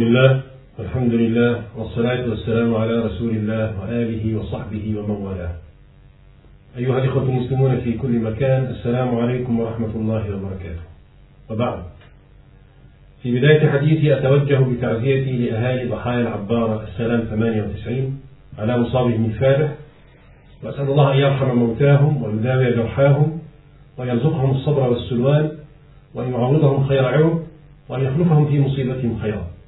بسم الله والحمد لله والصلاة والسلام على رسول الله وآله وصحبه ومن والاه. أيها الإخوة المسلمون في كل مكان السلام عليكم ورحمة الله وبركاته. وبعد. في بداية حديثي أتوجه بتعزيتي لأهالي ضحايا العبارة السلام 98 على مصابهم الفاتح وأسأل الله أن يرحم موتاهم ويداوي جرحاهم ويرزقهم الصبر والسلوان وأن يعوضهم خير عوض وأن يخلفهم في مصيبتهم خيرا.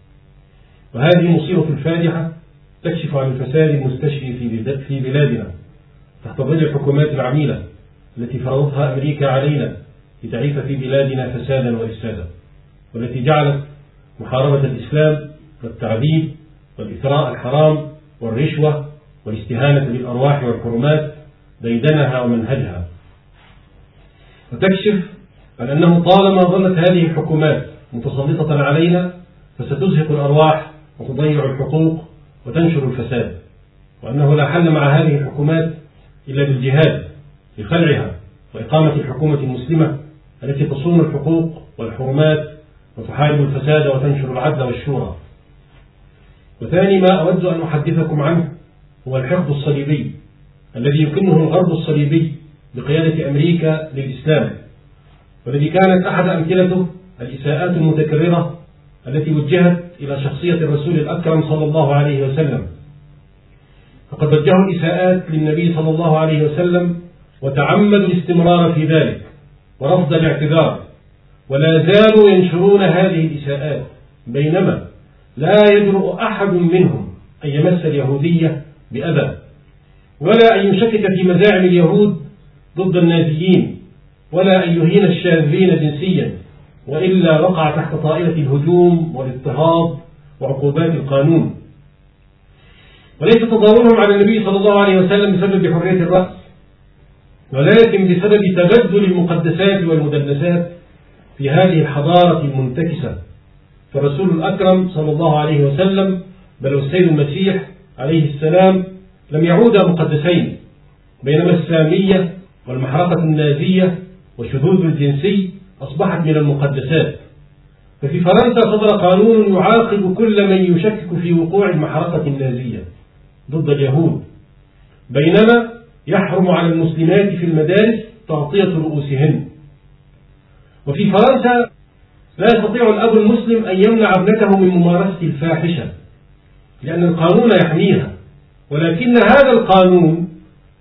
وهذه مصيبة الفادحة تكشف عن الفساد المستشري في بلادنا تحت ظل الحكومات العميلة التي فرضتها أمريكا علينا لتعيث في بلادنا فسادا وإفسادا والتي جعلت محاربة الإسلام والتعذيب والإثراء الحرام والرشوة والاستهانة بالأرواح والحرمات ديدنها ومنهجها. وتكشف عن أنه طالما ظلت هذه الحكومات متسلطة علينا فستزهق الأرواح وتضيع الحقوق وتنشر الفساد وأنه لا حل مع هذه الحكومات إلا بالجهاد لخلعها وإقامة الحكومة المسلمة التي تصون الحقوق والحرمات وتحارب الفساد وتنشر العدل والشورى. وثاني ما أود أن أحدثكم عنه هو الحقد الصليبي الذي يكنه الغرب الصليبي بقيادة أمريكا للإسلام والذي كانت أحد أمثلته الإساءات المتكررة التي وجهت إلى شخصية الرسول الأكرم صلى الله عليه وسلم. فقد وجهوا الإساءات للنبي صلى الله عليه وسلم وتعمدوا الاستمرار في ذلك ورفض الاعتذار. ولا زالوا ينشرون هذه الإساءات بينما لا يجرؤ أحد منهم أن يمس اليهودية بأذى ولا أن يشكك في مزاعم اليهود ضد النازيين ولا أن يهين الشاذين جنسيا. وإلا وقع تحت طائلة الهجوم والاضطهاد وعقوبات القانون. وليس تضاربهم على النبي صلى الله عليه وسلم بسبب حرية الرأس ولكن بسبب تبدل المقدسات والمدنسات في هذه الحضارة المنتكسة. فالرسول الأكرم صلى الله عليه وسلم بل والسيد المسيح عليه السلام لم يعودا مقدسين بينما السامية والمحرقة النازية والشذوذ الجنسي أصبحت من المقدسات. ففي فرنسا صدر قانون يعاقب كل من يشكك في وقوع المحرقة النازية ضد اليهود. بينما يحرم على المسلمات في المدارس تغطية رؤوسهن. وفي فرنسا لا يستطيع الأب المسلم أن يمنع ابنته من ممارسة الفاحشة لأن القانون يحميها. ولكن هذا القانون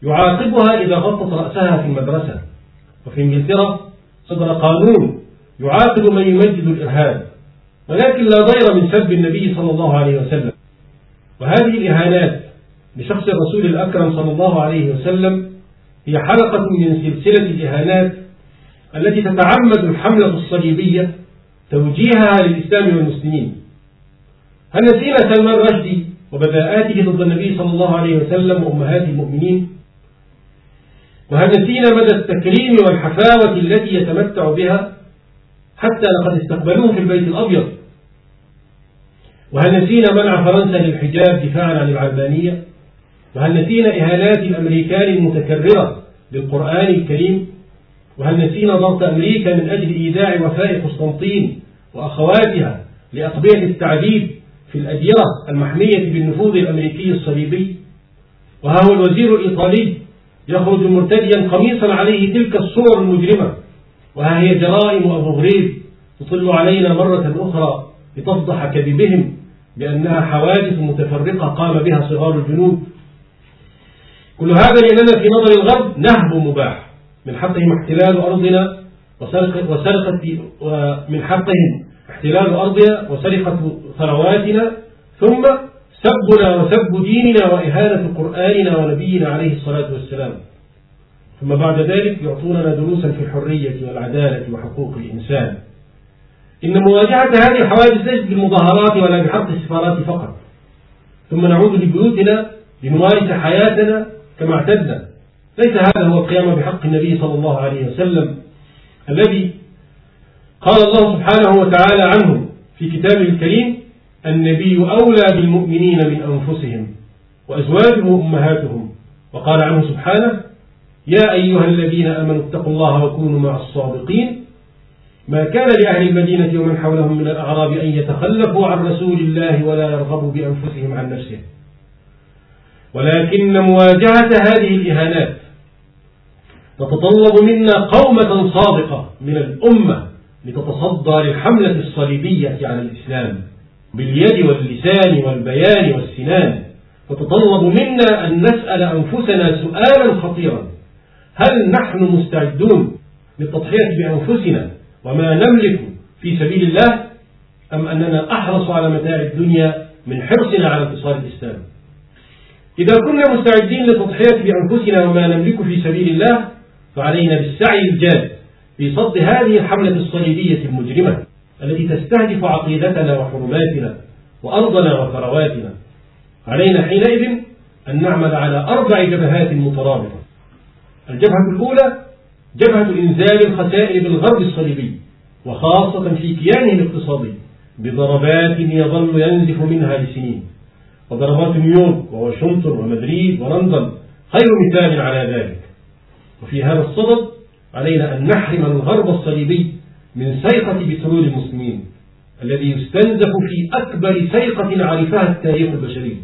يعاقبها إذا غطت رأسها في المدرسة. وفي إنجلترا صدر قانون يعاقب من يمجد الإرهاب ولكن لا ضير من سب النبي صلى الله عليه وسلم. وهذه الإهانات لشخص الرسول الأكرم صلى الله عليه وسلم هي حلقة من سلسلة الإهانات التي تتعمد الحملة الصليبية توجيهها للإسلام والمسلمين. هل نسينا سلمان رشدي وبداءاته ضد النبي صلى الله عليه وسلم وأمهات المؤمنين؟ وهل نسينا مدى التكريم والحفاوة التي يتمتع بها حتى لقد استقبلوه في البيت الأبيض. وهل نسينا منع فرنسا للحجاب دفاعا عن العلمانية. وهل نسينا إهانات الأمريكان المتكررة للقرآن الكريم؟ وهل نسينا ضغط أمريكا من أجل إيداع وفاء قسطنطين وأخواتها لأطبية التعذيب في الأديرة المحمية بالنفوذ الأمريكي الصليبي؟ وها هو الوزير الإيطالي يخرج مرتديا قميصا عليه تلك الصور المجرمة. وها هي جرائم أبو غريب تطل علينا مرة أخرى لتفضح كذبهم بأنها حوادث متفرقة قام بها صغار الجنود. كل هذا لأننا في نظر الغرب نهب مباح. من حقهم احتلال أرضنا وسرقة, وسرقة ومن حقهم احتلال أرضنا وسرقة ثرواتنا. ثم سبنا وسب ديننا وإهانة قرآننا ونبينا عليه الصلاة والسلام. ثم بعد ذلك يعطوننا دروسا في الحرية والعدالة وحقوق الإنسان. إن مواجهة هذه الحوادث ليست بالمظاهرات ولا بحق السفارات فقط. ثم نعود لبيوتنا لنمارس حياتنا كما اعتدنا. ليس هذا هو القيام بحق النبي صلى الله عليه وسلم الذي قال الله سبحانه وتعالى عنه في كتابه الكريم النبي أولى بالمؤمنين من أنفسهم وأزواجه أمهاتهم وقال عنه سبحانه يا أيها الذين أمنوا اتقوا الله وكونوا مع الصادقين. ما كان لأهل المدينة ومن حولهم من الأعراب أن يتخلفوا عن رسول الله ولا يرغبوا بأنفسهم عن نفسه. ولكن مواجهة هذه الإهانات تتطلب منا قومة صادقة من الأمة لتتصدى للحملة الصليبية على الإسلام. باليد واللسان والبيان والسنان. فتطلب منا أن نسأل أنفسنا سؤالا خطيرا. هل نحن مستعدون للتضحية بأنفسنا وما نملك في سبيل الله أم أننا أحرص على متاع الدنيا من حرصنا على انتصار الإسلام؟ إذا كنا مستعدين للتضحية بأنفسنا وما نملك في سبيل الله فعلينا بالسعي الجاد في صد هذه الحملة الصليبية المجرمة. التي تستهدف عقيدتنا وحرماتنا وأرضنا وثرواتنا. علينا حينئذ أن نعمل على أربع جبهات مترابطة. الجبهة الأولى جبهة إنزال الخسائر بالغرب الصليبي وخاصة في كيانه الاقتصادي بضربات يظل ينزف منها لسنين. وضربات نيويورك وواشنطن ومدريد ولندن خير مثال على ذلك. وفي هذا الصدد علينا أن نحرم الغرب الصليبي من سيقة بترول المسلمين الذي يستنزف في أكبر سيقة عرفها التاريخ البشري.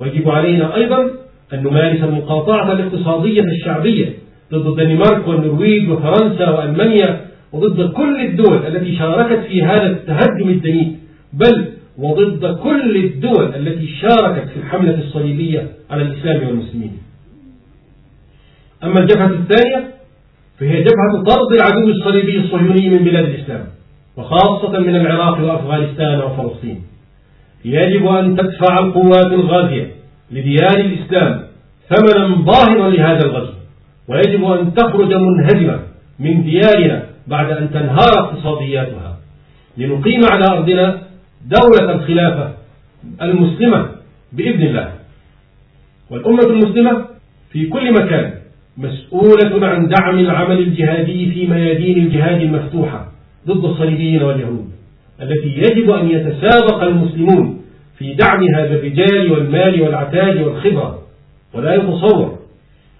ويجب علينا أيضا أن نمارس المقاطعة الاقتصادية الشعبية ضد الدنمارك والنرويج وفرنسا وألمانيا وضد كل الدول التي شاركت في هذا التهدم الدنيء بل وضد كل الدول التي شاركت في الحملة الصليبية على الإسلام والمسلمين. أما الجبهة الثانية فهي جبهة طرد العدو الصليبي الصهيوني من بلاد الإسلام وخاصة من العراق وأفغانستان وفلسطين. يجب أن تدفع القوات الغازية لديار الإسلام ثمنا باهظا لهذا الغزو ويجب أن تخرج منهزمة من ديارنا بعد أن تنهار اقتصادياتها. لنقيم على أرضنا دولة الخلافة المسلمة بإذن الله. والأمة المسلمة في كل مكان مسؤولة عن دعم العمل الجهادي في ميادين الجهاد المفتوحة ضد الصليبيين واليهود التي يجب أن يتسابق المسلمون في دعم هذا الرجال والمال والعتاد والخبرة. ولا يتصور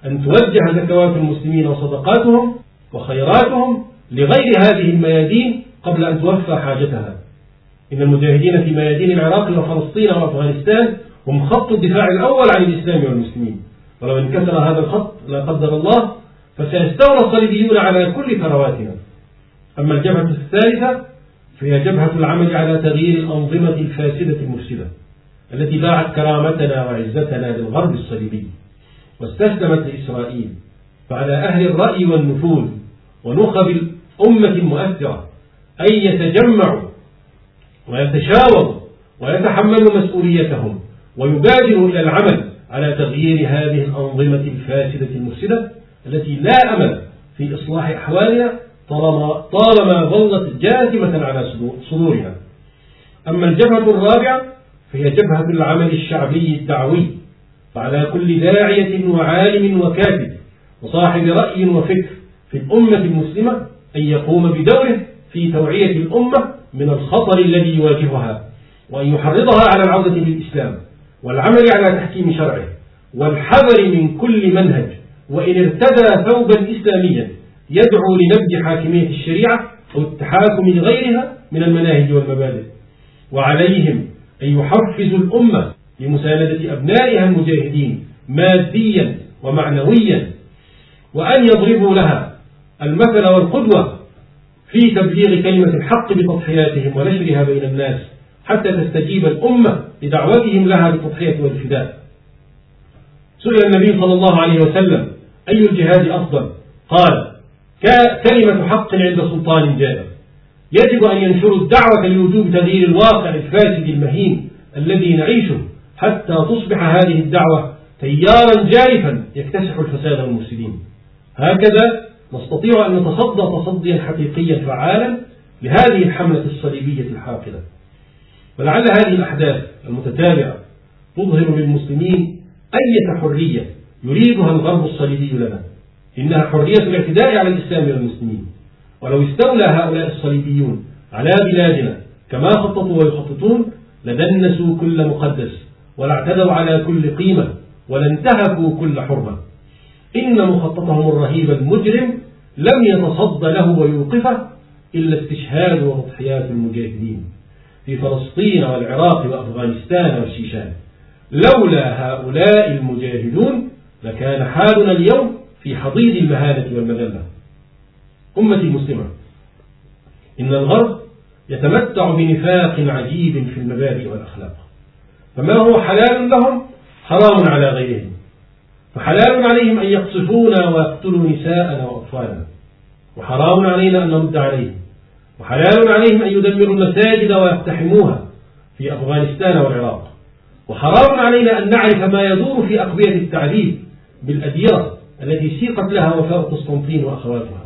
أن توجه زكوات المسلمين وصدقاتهم وخيراتهم لغير هذه الميادين قبل أن توفى حاجتها. إن المجاهدين في ميادين العراق وفلسطين وأفغانستان هم خط الدفاع الأول عن الإسلام والمسلمين. ولو انكسر هذا الخط لا قدر الله فسيستولى الصليبيون على كل ثرواتنا أما الجبهة الثالثة فهي جبهة العمل على تغيير الأنظمة الفاسدة المفسدة التي باعت كرامتنا وعزتنا للغرب الصليبي واستسلمت لإسرائيل فعلى أهل الرأي والنفوذ ونخب الأمة المؤثرة أن يتجمعوا ويتشاوروا ويتحملوا مسؤوليتهم ويبادروا إلى العمل على تغيير هذه الأنظمة الفاسدة المفسدة التي لا أمل في إصلاح أحوالنا طالما, طالما ظلت جاثمة على صدورنا. أما الجبهة الرابعة فهي جبهة العمل الشعبي الدعوي. فعلى كل داعية وعالم وكاتب وصاحب رأي وفكر في الأمة المسلمة أن يقوم بدوره في توعية الأمة من الخطر الذي يواجهها وأن يحرضها على العودة للإسلام والعمل على تحكيم شرعه والحذر من كل منهج وإن ارتدى ثوبا إسلاميا يدعو لنبذ حاكمية الشريعة أو التحاكم لغيرها من المناهج والمبادئ. وعليهم أن يحفزوا الأمة لمساندة أبنائها المجاهدين ماديا ومعنويا وأن يضربوا لها المثل والقدوة في تبليغ كلمة الحق بتضحياتهم ونشرها بين الناس. حتى تستجيب الأمة لدعوتهم لها بالتضحية والفداء. سئل النبي صلى الله عليه وسلم أي الجهاد أفضل؟ قال كلمة حق عند سلطان جائر يجب أن ينشروا الدعوة لوجوب تغيير الواقع الفاسد المهين الذي نعيشه حتى تصبح هذه الدعوة تيارا جارفا يكتسح الفساد والمفسدين هكذا نستطيع أن نتصدى تصديا حقيقيا فعالا لهذه الحملة الصليبية الحاقدة ولعل هذه الأحداث المتتابعة تظهر للمسلمين أية حرية يريدها الغرب الصليبي لنا إنها حرية الاعتداء على الإسلام والمسلمين ولو استولى هؤلاء الصليبيون على بلادنا كما خططوا ويخططون لدنسوا كل مقدس ولاعتدوا على كل قيمة ولانتهكوا كل حرمة. إن مخططهم الرهيب المجرم لم يتصد له ويوقفه إلا استشهاد وتضحيات المجاهدين. في فلسطين والعراق وأفغانستان والشيشان. لولا هؤلاء المجاهدون لكان حالنا اليوم في حضيض المهانة والمذلة. أمتي المسلمة إن الغرب يتمتع بنفاق عجيب في المبادئ والأخلاق. فما هو حلال لهم؟ حرام على غيرهم. فحلال عليهم أن يقصفونا ويقتلوا نساءنا وأطفالنا. وحرام علينا أن نرد عليهم. وحلال عليهم أن يدمروا المساجد ويقتحموها في أفغانستان والعراق. وحرام علينا أن نعرف ما يدور في أقبية التعذيب بالأديرة التي سيقت لها وفاء قسطنطين وأخواتها.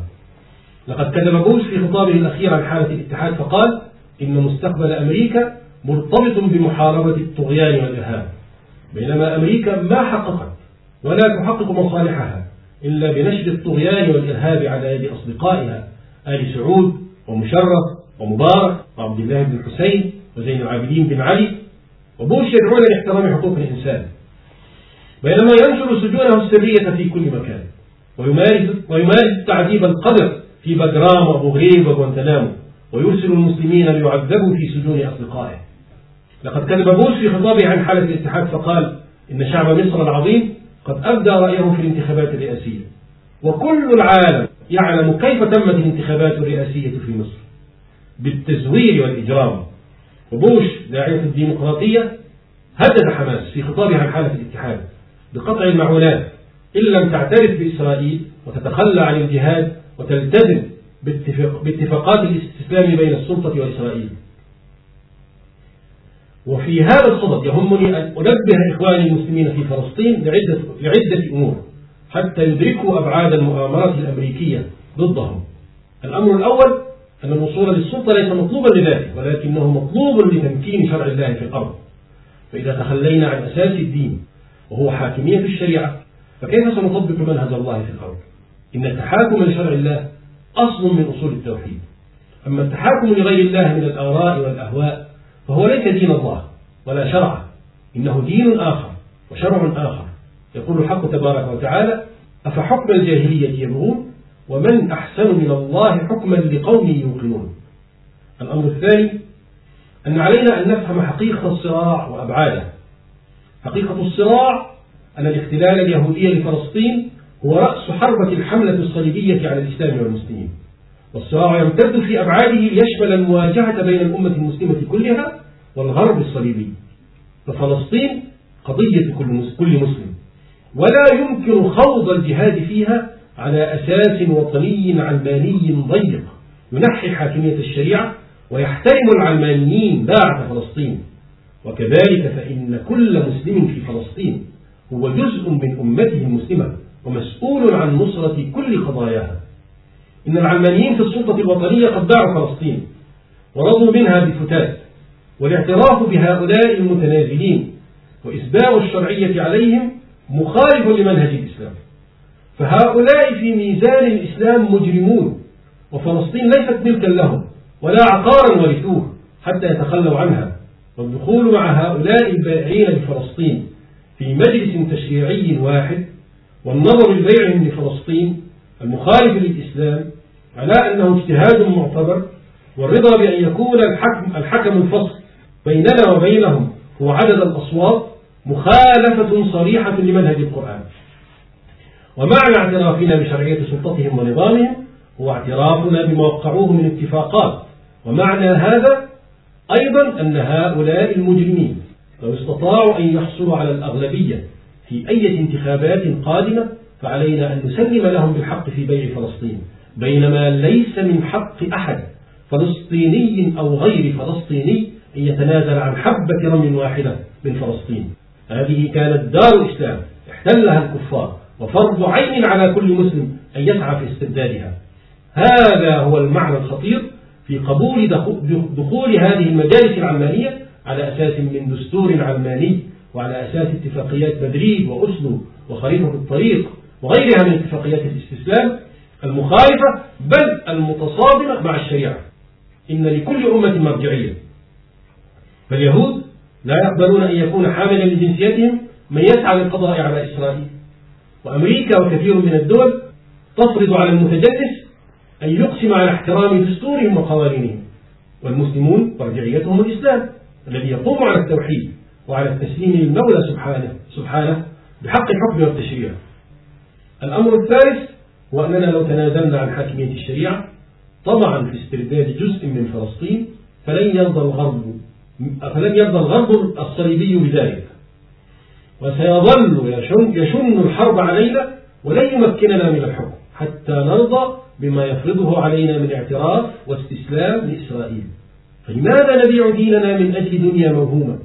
لقد كتب بوش في خطابه الأخير عن حالة الاتحاد فقال إن مستقبل أمريكا مرتبط بمحاربة الطغيان والإرهاب. بينما أمريكا ما حققت ولا تحقق مصالحها إلا بنشر الطغيان والإرهاب على يد أصدقائها آل سعود ومشرف ومبارك وعبد الله بن حسين وزين العابدين بن علي وبوش يدعون لاحترام حقوق الإنسان. بينما ينشر سجونه السرية في كل مكان ويمارس, ويمارس التعذيب القدر في بجرام وأبو غريب وغوانتنامو ويرسل المسلمين ليعذبوا في سجون أصدقائه. لقد كذب بوش في خطابه عن حالة الاتحاد فقال إن شعب مصر العظيم قد أبدى رأيه في الانتخابات الرئاسية. وكل العالم يعلم كيف تمت الانتخابات الرئاسية في مصر. بالتزوير والإجرام. وبوش داعية الديمقراطية هدد حماس في خطابه عن حالة الاتحاد بقطع المعونات إن لم تعترف بإسرائيل وتتخلى عن الجهاد وتلتزم باتفاقات الاستسلام بين السلطة وإسرائيل. وفي هذا الصدد يهمني أن أنبه إخواني المسلمين في فلسطين لعدة, لعدة أمور. حتى يدركوا أبعاد المؤامرات الأمريكية ضدهم. الأمر الأول أن الوصول للسلطة ليس مطلوبا لذاته ولكنه مطلوب لتمكين شرع الله في الأرض. فإذا تخلينا عن أساس الدين وهو حاكمية الشريعة فكيف سنطبق منهج الله في الأرض؟ إن التحاكم لشرع الله أصل من أصول التوحيد. أما التحاكم لغير الله من الآراء والأهواء فهو ليس دين الله ولا شرعه إنه دين آخر وشرع آخر. يقول الحق تبارك وتعالى أفحكم الجاهلية يبغون ومن أحسن من الله حكما لقوم يوقنون. الأمر الثاني أن علينا أن نفهم حقيقة الصراع وأبعاده. حقيقة الصراع أن الاحتلال اليهودي لفلسطين هو رأس حربة الحملة الصليبية على الإسلام والمسلمين. والصراع يمتد في أبعاده ليشمل المواجهة بين الأمة المسلمة كلها والغرب الصليبي. ففلسطين قضية كل مسلم. ولا يمكن خوض الجهاد فيها على أساس وطني علماني ضيق. ينحي حاكمية الشريعة ويحترم العلمانيين باعة فلسطين. وكذلك فإن كل مسلم في فلسطين هو جزء من أمته المسلمة ومسؤول عن نصرة كل قضاياها. إن العلمانيين في السلطة الوطنية قد باعوا فلسطين ورضوا منها بفتات والاعتراف بهؤلاء المتنازلين وإسباغ الشرعية عليهم مخالف لمنهج الإسلام. فهؤلاء في ميزان الإسلام مجرمون وفلسطين ليست ملكا لهم ولا عقارا ورثوه حتى يتخلوا عنها. والدخول مع هؤلاء البائعين لفلسطين في مجلس تشريعي واحد والنظر لبيعهم لفلسطين المخالف للإسلام على أنه اجتهاد معتبر والرضا بأن يكون الحكم, الحكم الفصل بيننا وبينهم هو عدد الأصوات مخالفة صريحة لمنهج القرآن. ومعنى اعترافنا بشرعية سلطتهم ونظامهم هو اعترافنا بما وقعوه من اتفاقات. ومعنى هذا أيضا أن هؤلاء المجرمين لو استطاعوا أن يحصلوا على الأغلبية في أي انتخابات قادمة فعلينا أن نسلم لهم بالحق في بيع فلسطين بينما ليس من حق أحد فلسطيني أو غير فلسطيني أن يتنازل عن حبة رمل واحدة من فلسطين. هذه كانت دار الإسلام احتلها الكفار وفرض عين على كل مسلم أن يسعى في استبدادها. هذا هو المعنى الخطير في قبول دخول هذه المجالس العلمانية على أساس من دستور علماني وعلى أساس اتفاقيات مدريد وأسلو وخريطة الطريق وغيرها من اتفاقيات الاستسلام المخالفة بل المتصادمة مع الشريعة. إن لكل أمة مرجعية. فاليهود لا يقبلون أن يكون حاملا لجنسيتهم من يسعى للقضاء على إسرائيل. وأمريكا وكثير من الدول تفرض على المتجنس أن يقسم على احترام دستورهم وقوانينهم. والمسلمون مرجعيتهم الإسلام الذي يقوم على التوحيد وعلى التسليم للمولى سبحانه سبحانه بحق الحكم والتشريع. الأمر الثالث هو أننا لو تنازلنا عن حاكمية الشريعة طبعا في استرداد جزء من فلسطين فلن يرضى الغرب فلن يرضى الغرب الصليبي بذلك؟ وسيظل يشن الحرب علينا ولن يمكننا من الحكم حتى نرضى بما يفرضه علينا من اعتراف واستسلام لإسرائيل. فلماذا نبيع ديننا من أجل دنيا موهومة؟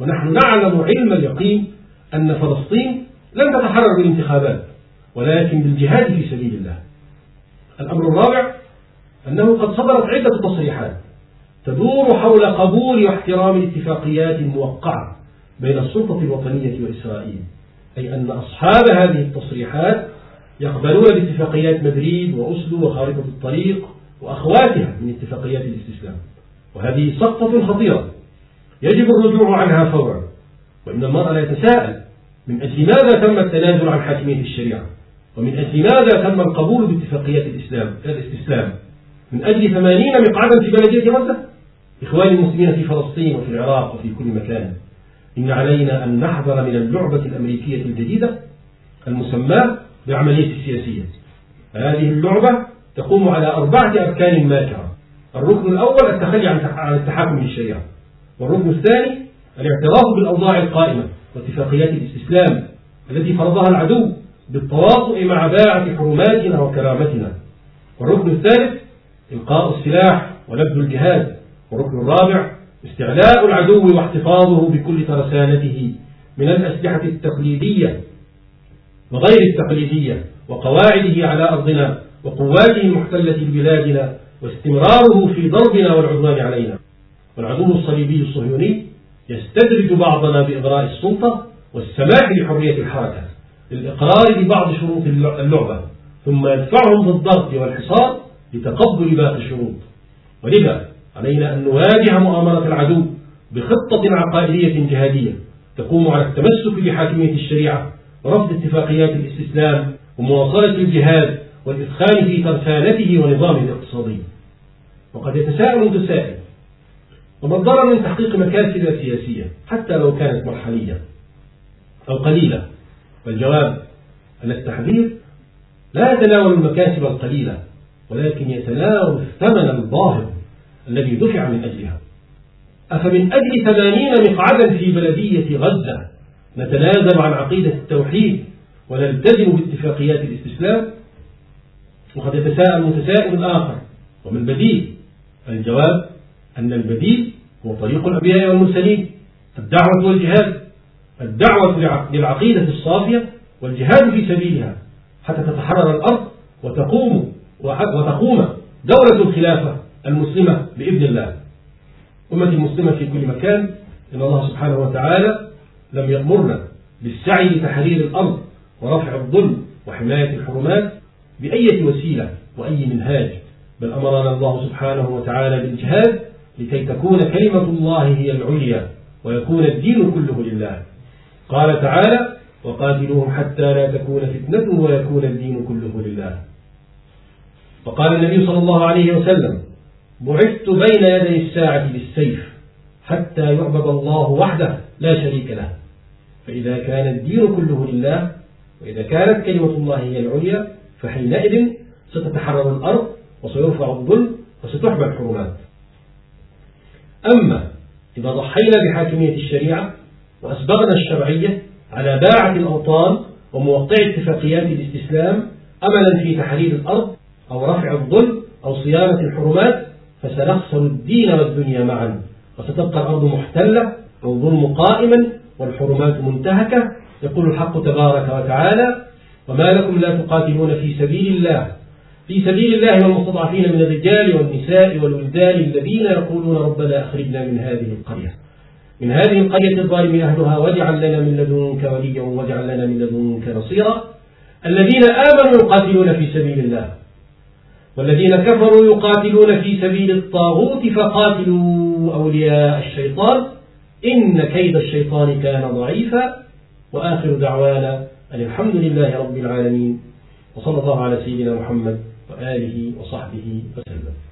ونحن نعلم علم اليقين أن فلسطين لن تتحرر بالانتخابات ولكن بالجهاد في سبيل الله. الأمر الرابع أنه قد صدرت عدة تصريحات تدور حول قبول واحترام الاتفاقيات الموقعة بين السلطة الوطنية وإسرائيل أي أن أصحاب هذه التصريحات يقبلون باتفاقيات مدريد وأسلو وخارطة الطريق وأخواتها من اتفاقيات الاستسلام وهذه سقطة خطيرة يجب الرجوع عنها فورا وإن المرء لا يتساءل من أجل ماذا تم التنازل عن حاكمية الشريعة ومن أجل ماذا تم القبول باتفاقيات الإسلام الاستسلام. من أجل ثمانين مقعدا في بلدية غزة إخواني المسلمين في فلسطين وفي العراق وفي كل مكان إن علينا أن نحذر من اللعبة الأمريكية الجديدة المسماة بعملية السياسية. هذه اللعبة تقوم على أربعة أركان ماكرة. الركن الأول التخلي عن التحاكم للشريعة والركن الثاني الاعتراف بالأوضاع القائمة واتفاقيات الاستسلام التي فرضها العدو بالتواطؤ مع باعة حرماتنا وكرامتنا. والركن الثالث إلقاء السلاح ونبذ الجهاد والركن الرابع استعلاء العدو واحتفاظه بكل ترسانته من الأسلحة التقليدية وغير التقليدية وقواعده على أرضنا وقواته المحتلة لبلادنا واستمراره في ضربنا والعدوان علينا. والعدو الصليبي الصهيوني يستدرج بعضنا بإغراء السلطة والسماح لحرية الحركة للإقرار ببعض شروط اللعبة ثم يدفعهم بالضغط والحصار لتقبل باقي الشروط. ولذا علينا أن نواجه مؤامرة العدو بخطة عقائدية جهادية تقوم على التمسك بحاكمية الشريعة ورفض اتفاقيات الاستسلام ومواصلة الجهاد والإدخال في ترسانته ونظامه الاقتصادي. وقد يتساءل متسائل وما الضرر من تحقيق مكاسب سياسية حتى لو كانت مرحلية أو قليلة. والجواب أن التحذير لا يتناول المكاسب القليلة ولكن يتناول الثمن الظاهر الذي دفع من أجلها. أفمن أجل ثمانين مقعدا في بلدية غزة نتنازل عن عقيدة التوحيد ونلتزم باتفاقيات الاستسلام وقد يتساءل متساءل آخر ومن بديل الجواب أن البديل هو طريق الأنبياء والمرسلين الدعوة والجهاد. الدعوة للعقيدة الصافية والجهاد في سبيلها حتى تتحرر الأرض وتقوم وتقوم دولة الخلافة المسلمة بإذن الله. أمة المسلمة في كل مكان إن الله سبحانه وتعالى لم يأمرنا بالسعي لتحرير الأرض ورفع الظلم وحماية الحرمات بأية وسيلة وأي منهاج بل أمرنا الله سبحانه وتعالى بالجهاد لكي تكون كلمة الله هي العليا ويكون الدين كله لله. قال تعالى وقاتلوهم حتى لا تكون فتنة ويكون الدين كله لله. وقال النبي صلى الله عليه وسلم بعثت بين يدي الساعة بالسيف حتى يعبد الله وحده لا شريك له. فإذا كان الدين كله لله وإذا كانت كلمة الله هي العليا فحينئذ ستتحرر الأرض وسيرفع الظلم وستحمى الحرمات أما إذا ضحينا بحاكمية الشريعة وأسبغنا الشرعية على باعة الأوطان وموقع اتفاقيات الاستسلام أملا في تحرير الأرض أو رفع الظلم أو صيانة الحرمات فسنخسر الدين والدنيا معا. وستبقى الأرض محتلة والظلم قائما والحرمات منتهكة. يقول الحق تبارك وتعالى وما لكم لا تقاتلون في سبيل الله. في سبيل الله والمستضعفين من الرجال والنساء والولدان الذين يقولون ربنا أخرجنا من هذه القرية. من هذه القرية الظالم أهلها واجعل لنا من لدنك وليا واجعل لنا من لدنك نصيرا. الذين آمنوا يقاتلون في سبيل الله. والذين كفروا يقاتلون في سبيل الطاغوت فقاتلوا أولياء الشيطان. إن كيد الشيطان كان ضعيفا. وآخر دعوانا أن الحمد لله رب العالمين. وصلى الله على سيدنا محمد وآله وصحبه وسلم.